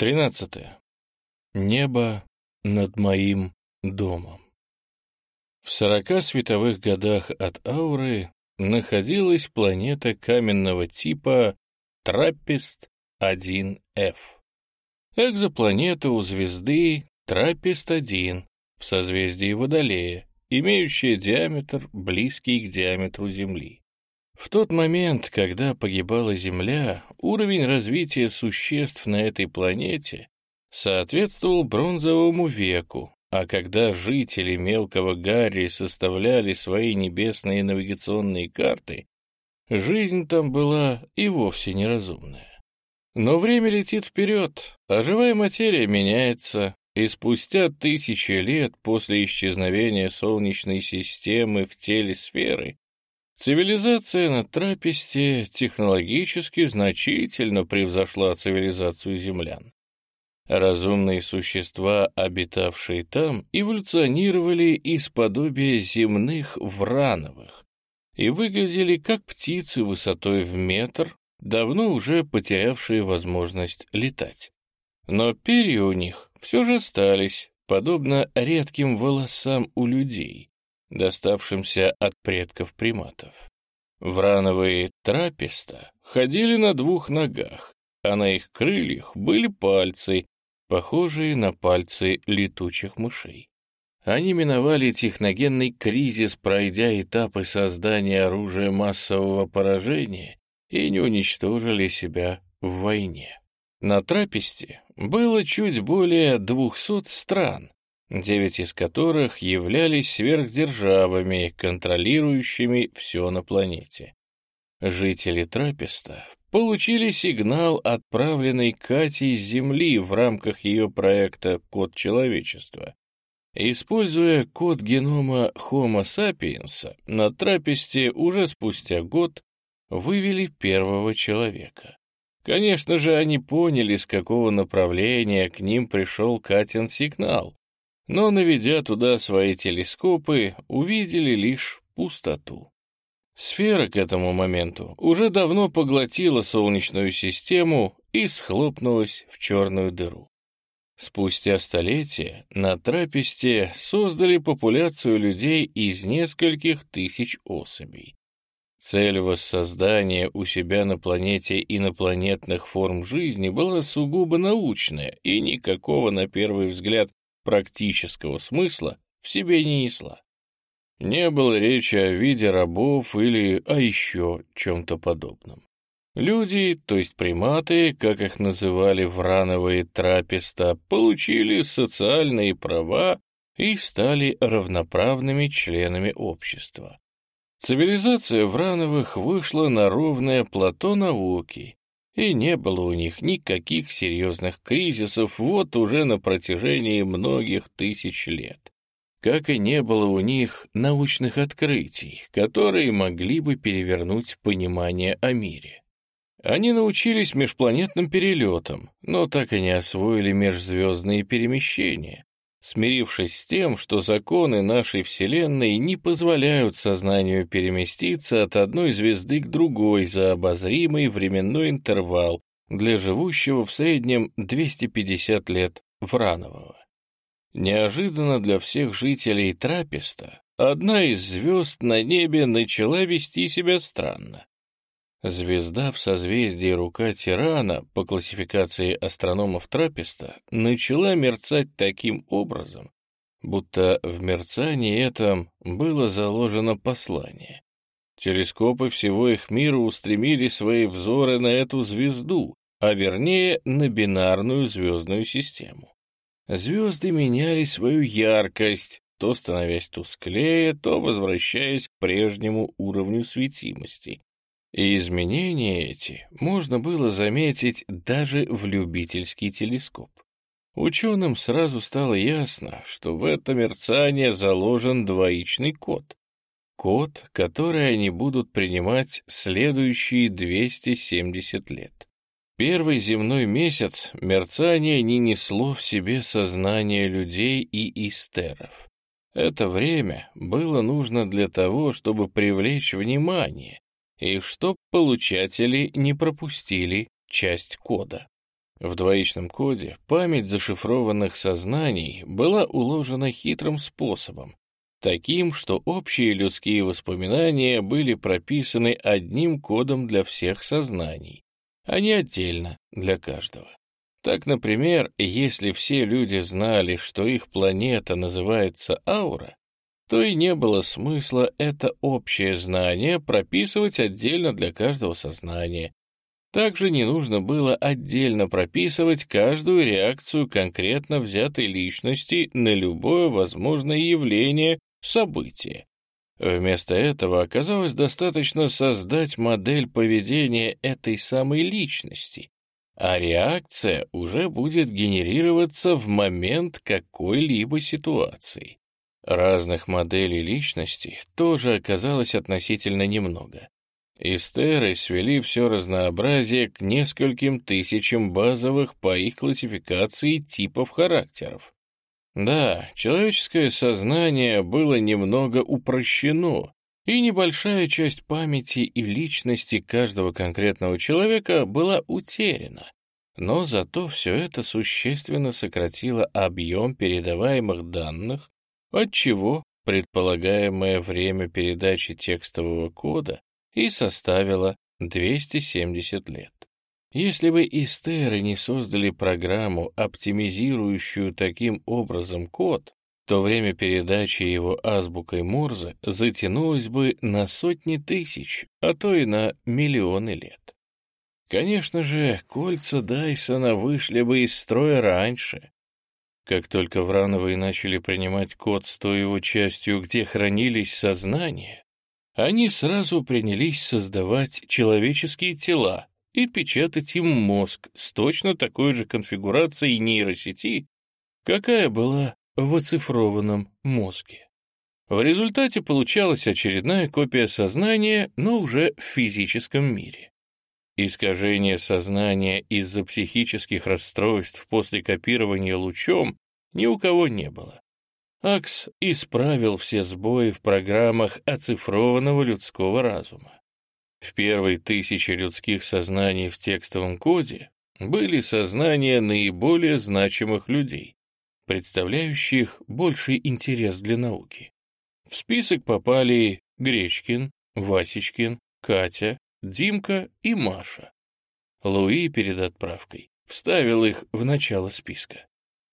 13. Небо над моим домом. В сорока световых годах от Ауры находилась планета каменного типа Траппист-1F. Экзопланета у звезды Траппист-1 в созвездии Водолея, имеющая диаметр, близкий к диаметру Земли. В тот момент, когда погибала Земля, уровень развития существ на этой планете соответствовал бронзовому веку, а когда жители мелкого Гарри составляли свои небесные навигационные карты, жизнь там была и вовсе неразумная. Но время летит вперед, а живая материя меняется, и спустя тысячи лет после исчезновения Солнечной системы в теле сферы Цивилизация на Трапесте технологически значительно превзошла цивилизацию землян. Разумные существа, обитавшие там, эволюционировали из подобия земных врановых и выглядели как птицы высотой в метр, давно уже потерявшие возможность летать. Но перья у них все же остались, подобно редким волосам у людей, доставшимся от предков приматов. Врановые трапеста ходили на двух ногах, а на их крыльях были пальцы, похожие на пальцы летучих мышей. Они миновали техногенный кризис, пройдя этапы создания оружия массового поражения и не уничтожили себя в войне. На Трапесте было чуть более двухсот стран, девять из которых являлись сверхдержавами, контролирующими все на планете. Жители Трапеста получили сигнал, отправленный Катей с Земли в рамках ее проекта «Код человечества». Используя код генома Homo sapiens, на Трапесте уже спустя год вывели первого человека. Конечно же, они поняли, с какого направления к ним пришел Катин сигнал, но, наведя туда свои телескопы, увидели лишь пустоту. Сфера к этому моменту уже давно поглотила Солнечную систему и схлопнулась в черную дыру. Спустя столетия на Трапесте создали популяцию людей из нескольких тысяч особей. Цель воссоздания у себя на планете инопланетных форм жизни была сугубо научная и никакого, на первый взгляд, практического смысла в себе не несла. Не было речи о виде рабов или о еще чем-то подобном. Люди, то есть приматы, как их называли врановые трапеста, получили социальные права и стали равноправными членами общества. Цивилизация Врановых вышла на ровное плато науки, и не было у них никаких серьезных кризисов вот уже на протяжении многих тысяч лет. Как и не было у них научных открытий, которые могли бы перевернуть понимание о мире. Они научились межпланетным перелетам, но так и не освоили межзвездные перемещения, смирившись с тем, что законы нашей Вселенной не позволяют сознанию переместиться от одной звезды к другой за обозримый временной интервал для живущего в среднем 250 лет Вранового. Неожиданно для всех жителей Трапеста одна из звезд на небе начала вести себя странно. Звезда в созвездии рука тирана по классификации астрономов Трапеста начала мерцать таким образом, будто в мерцании этом было заложено послание. Телескопы всего их мира устремили свои взоры на эту звезду, а вернее на бинарную звездную систему. Звезды меняли свою яркость, то становясь тусклее, то возвращаясь к прежнему уровню светимости, и изменения эти можно было заметить даже в любительский телескоп. Ученым сразу стало ясно, что в это мерцание заложен двоичный код. Код, который они будут принимать следующие 270 лет. Первый земной месяц мерцание не несло в себе сознание людей и истеров. Это время было нужно для того, чтобы привлечь внимание, и чтоб получатели не пропустили часть кода. В двоичном коде память зашифрованных сознаний была уложена хитрым способом, таким, что общие людские воспоминания были прописаны одним кодом для всех сознаний, а не отдельно для каждого. Так, например, если все люди знали, что их планета называется Аура, то и не было смысла это общее знание прописывать отдельно для каждого сознания. Также не нужно было отдельно прописывать каждую реакцию конкретно взятой личности на любое возможное явление, событие. Вместо этого оказалось достаточно создать модель поведения этой самой личности, а реакция уже будет генерироваться в момент какой-либо ситуации. Разных моделей личности тоже оказалось относительно немного. Истеры свели все разнообразие к нескольким тысячам базовых по их классификации типов характеров. Да, человеческое сознание было немного упрощено, и небольшая часть памяти и личности каждого конкретного человека была утеряна. Но зато все это существенно сократило объем передаваемых данных, отчего предполагаемое время передачи текстового кода и составило 270 лет. Если бы истеры не создали программу, оптимизирующую таким образом код, то время передачи его азбукой Морзе затянулось бы на сотни тысяч, а то и на миллионы лет. Конечно же, кольца Дайсона вышли бы из строя раньше. Как только Врановые начали принимать код с той его частью, где хранились сознания, они сразу принялись создавать человеческие тела и печатать им мозг с точно такой же конфигурацией нейросети, какая была в оцифрованном мозге. В результате получалась очередная копия сознания, но уже в физическом мире. Искажение сознания из-за психических расстройств после копирования лучом ни у кого не было. Акс исправил все сбои в программах оцифрованного людского разума. В первой тысяче людских сознаний в текстовом коде были сознания наиболее значимых людей, представляющих больший интерес для науки. В список попали Гречкин, Васечкин, Катя, Димка и Маша. Луи перед отправкой вставил их в начало списка.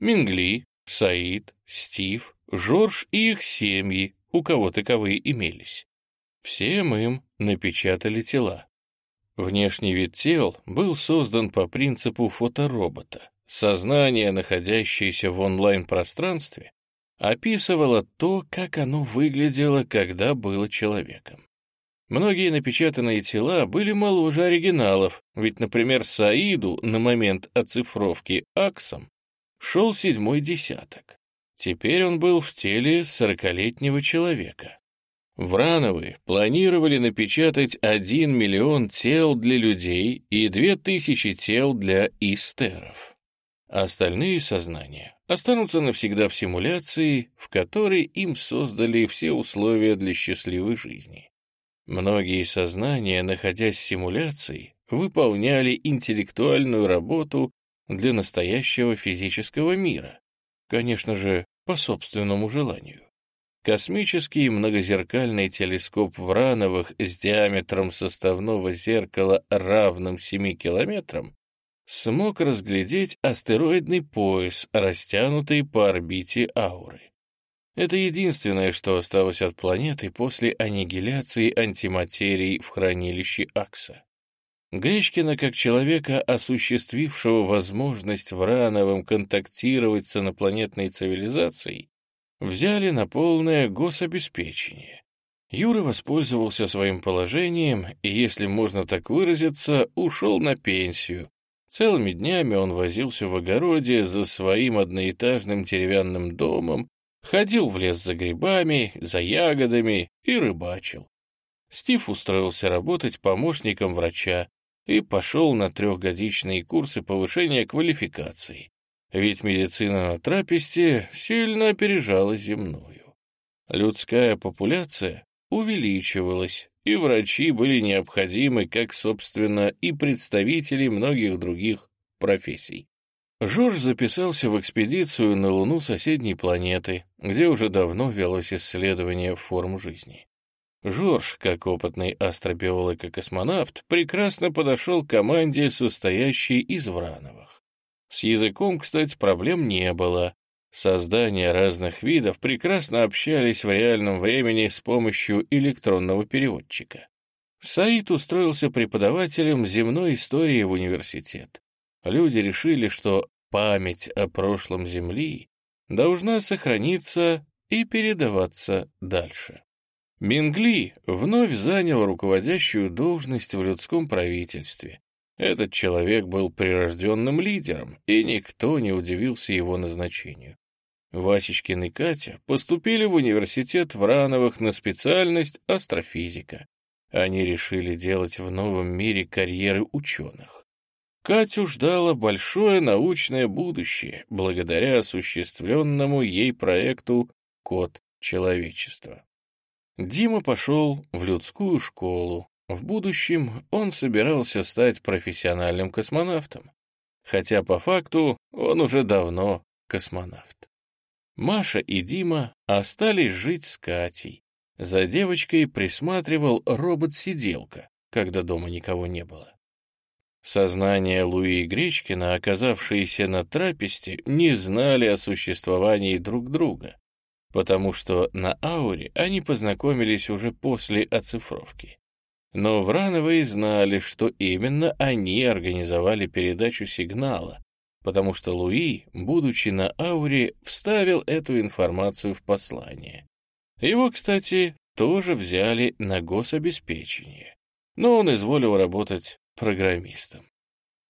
Мингли, Саид, Стив, Жорж и их семьи, у кого таковые имелись. Всем им напечатали тела. Внешний вид тел был создан по принципу фоторобота. Сознание, находящееся в онлайн-пространстве, описывало то, как оно выглядело, когда было человеком. Многие напечатанные тела были моложе оригиналов, ведь, например, Саиду на момент оцифровки аксом шел седьмой десяток. Теперь он был в теле сорокалетнего человека. Врановы планировали напечатать 1 миллион тел для людей и 2000 тел для истеров. Остальные сознания останутся навсегда в симуляции, в которой им создали все условия для счастливой жизни. Многие сознания, находясь в симуляции, выполняли интеллектуальную работу для настоящего физического мира, конечно же, по собственному желанию. Космический многозеркальный телескоп Врановых с диаметром составного зеркала равным 7 километрам смог разглядеть астероидный пояс, растянутый по орбите ауры. Это единственное, что осталось от планеты после аннигиляции антиматерии в хранилище Акса. Гречкина, как человека, осуществившего возможность Врановым контактировать с инопланетной цивилизацией, взяли на полное гособеспечение. Юра воспользовался своим положением и, если можно так выразиться, ушел на пенсию, Целыми днями он возился в огороде за своим одноэтажным деревянным домом, ходил в лес за грибами, за ягодами и рыбачил. Стив устроился работать помощником врача и пошел на трехгодичные курсы повышения квалификации, ведь медицина на трапесте сильно опережала земную. Людская популяция увеличивалась, и врачи были необходимы, как, собственно, и представители многих других профессий. Жорж записался в экспедицию на Луну соседней планеты, где уже давно велось исследование форм жизни. Жорж, как опытный астробиолог и космонавт, прекрасно подошел к команде, состоящей из Врановых. С языком, кстати, проблем не было. Создания разных видов прекрасно общались в реальном времени с помощью электронного переводчика. Саид устроился преподавателем земной истории в университет люди решили, что память о прошлом Земли должна сохраниться и передаваться дальше. Мингли вновь занял руководящую должность в людском правительстве. Этот человек был прирожденным лидером, и никто не удивился его назначению. Васечкин и Катя поступили в университет Врановых на специальность астрофизика. Они решили делать в новом мире карьеры ученых. Катю ждало большое научное будущее благодаря осуществленному ей проекту «Код человечества». Дима пошел в людскую школу. В будущем он собирался стать профессиональным космонавтом, хотя по факту он уже давно космонавт. Маша и Дима остались жить с Катей. За девочкой присматривал робот-сиделка, когда дома никого не было. Сознание Луи и Гречкина, оказавшиеся на трапесте, не знали о существовании друг друга, потому что на ауре они познакомились уже после оцифровки. Но Врановые знали, что именно они организовали передачу сигнала, потому что Луи, будучи на ауре, вставил эту информацию в послание. Его, кстати, тоже взяли на гособеспечение, но он изволил работать программистом.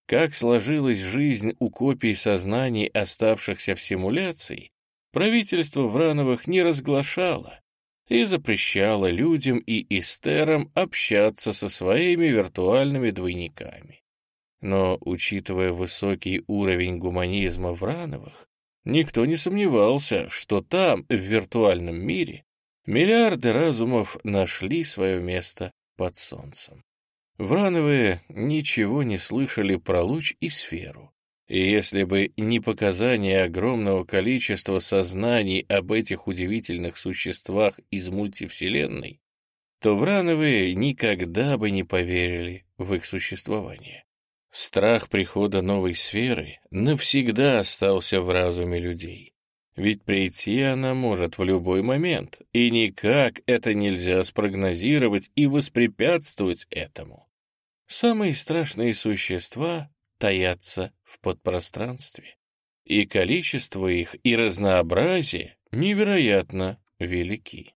Как сложилась жизнь у копий сознаний, оставшихся в симуляции, правительство Врановых не разглашало и запрещало людям и эстерам общаться со своими виртуальными двойниками. Но, учитывая высокий уровень гуманизма Врановых, никто не сомневался, что там, в виртуальном мире, миллиарды разумов нашли свое место под солнцем. Врановые ничего не слышали про луч и сферу. И если бы не показания огромного количества сознаний об этих удивительных существах из мультивселенной, то Врановые никогда бы не поверили в их существование. Страх прихода новой сферы навсегда остался в разуме людей. Ведь прийти она может в любой момент, и никак это нельзя спрогнозировать и воспрепятствовать этому. Самые страшные существа таятся в подпространстве, и количество их и разнообразие невероятно велики.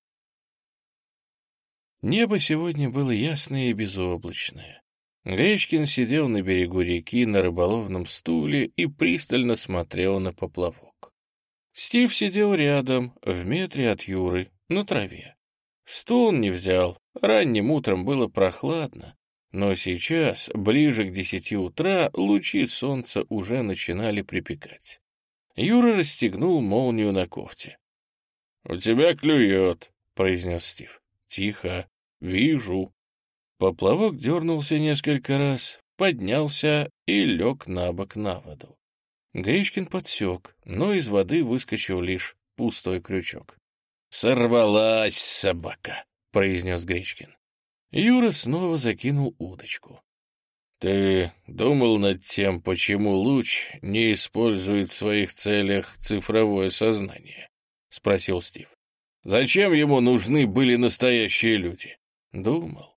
Небо сегодня было ясное и безоблачное. Гречкин сидел на берегу реки на рыболовном стуле и пристально смотрел на поплавок. Стив сидел рядом, в метре от Юры, на траве. Стул не взял, ранним утром было прохладно, но сейчас, ближе к десяти утра, лучи солнца уже начинали припекать. Юра расстегнул молнию на кофте. — У тебя клюет, — произнес Стив. — Тихо. Вижу. Поплавок дернулся несколько раз, поднялся и лег на бок на воду. Гречкин подсек, но из воды выскочил лишь пустой крючок. «Сорвалась собака!» — произнес Гречкин. Юра снова закинул удочку. «Ты думал над тем, почему луч не использует в своих целях цифровое сознание?» — спросил Стив. «Зачем ему нужны были настоящие люди?» «Думал».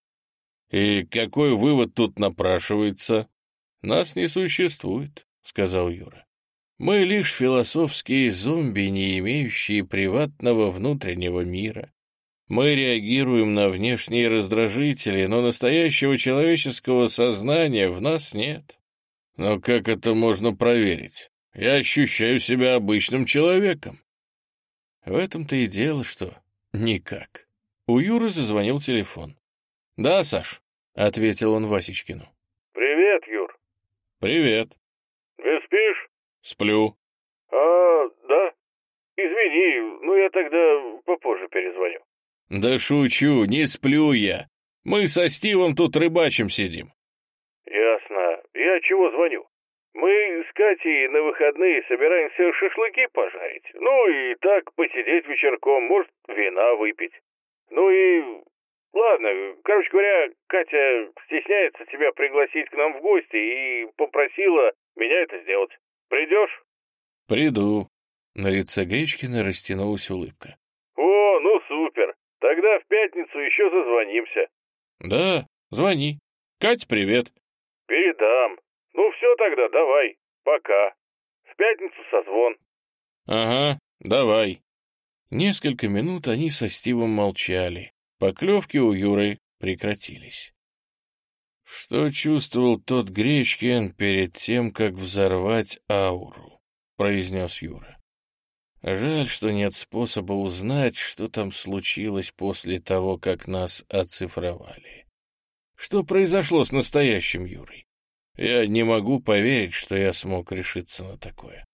«И какой вывод тут напрашивается?» «Нас не существует», — сказал Юра. «Мы лишь философские зомби, не имеющие приватного внутреннего мира. Мы реагируем на внешние раздражители, но настоящего человеческого сознания в нас нет. Но как это можно проверить? Я ощущаю себя обычным человеком. В этом-то и дело, что никак. У Юры зазвонил телефон. «Да, Саш», — ответил он Васечкину. «Привет, Юр». «Привет». «Ты спишь?» «Сплю». «А, да? Извини, ну я тогда попозже перезвоню». «Да шучу, не сплю я. Мы со Стивом тут рыбачим сидим». «Ясно. Я чего звоню? Мы с Катей на выходные собираемся шашлыки пожарить. Ну и так посидеть вечерком, может, вина выпить. Ну и... Ладно, короче говоря, Катя стесняется тебя пригласить к нам в гости и попросила меня это сделать. Придешь? Приду. На лице Гречкина растянулась улыбка. О, ну супер. Тогда в пятницу еще зазвонимся. Да, звони. Кать, привет. Передам. Ну все тогда, давай. Пока. В пятницу созвон. Ага, давай. Несколько минут они со Стивом молчали. Поклевки у Юры прекратились. Что чувствовал тот Гречкин перед тем, как взорвать ауру? произнес Юра. Жаль, что нет способа узнать, что там случилось после того, как нас оцифровали. Что произошло с настоящим Юрой? Я не могу поверить, что я смог решиться на такое.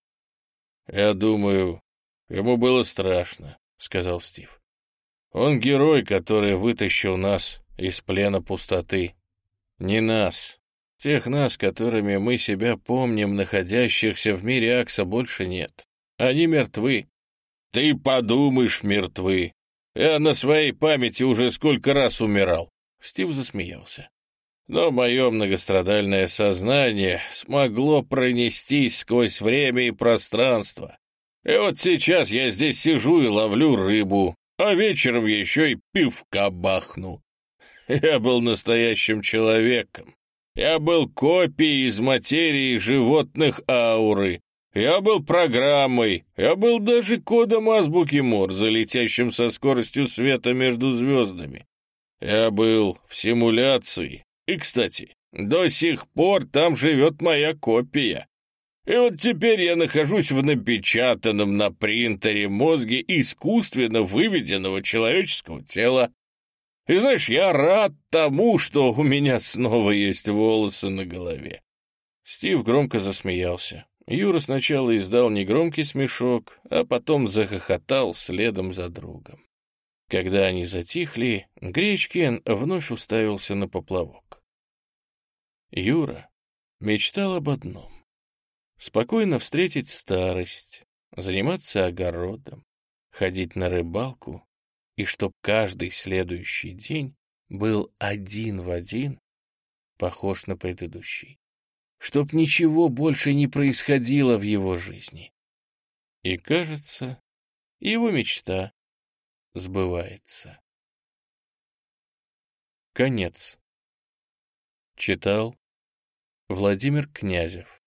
Я думаю, ему было страшно, — сказал Стив. Он герой, который вытащил нас из плена пустоты. Не нас. Тех нас, которыми мы себя помним, находящихся в мире Акса, больше нет. Они мертвы. Ты подумаешь, мертвы. Я на своей памяти уже сколько раз умирал. Стив засмеялся. Но мое многострадальное сознание смогло пронестись сквозь время и пространство. И вот сейчас я здесь сижу и ловлю рыбу, а вечером еще и пивка бахну. Я был настоящим человеком. Я был копией из материи животных ауры. Я был программой. Я был даже кодом азбуки Морзе, летящим со скоростью света между звездами. Я был в симуляции. И, кстати, до сих пор там живет моя копия. И вот теперь я нахожусь в напечатанном на принтере мозге искусственно выведенного человеческого тела. И знаешь, я рад тому, что у меня снова есть волосы на голове. Стив громко засмеялся. Юра сначала издал негромкий смешок, а потом захохотал следом за другом. Когда они затихли, Гречкин вновь уставился на поплавок. Юра мечтал об одном — спокойно встретить старость, заниматься огородом, ходить на рыбалку и чтоб каждый следующий день был один в один похож на предыдущий. Чтоб ничего больше не происходило в его жизни. И, кажется, его мечта сбывается. Конец. Читал Владимир Князев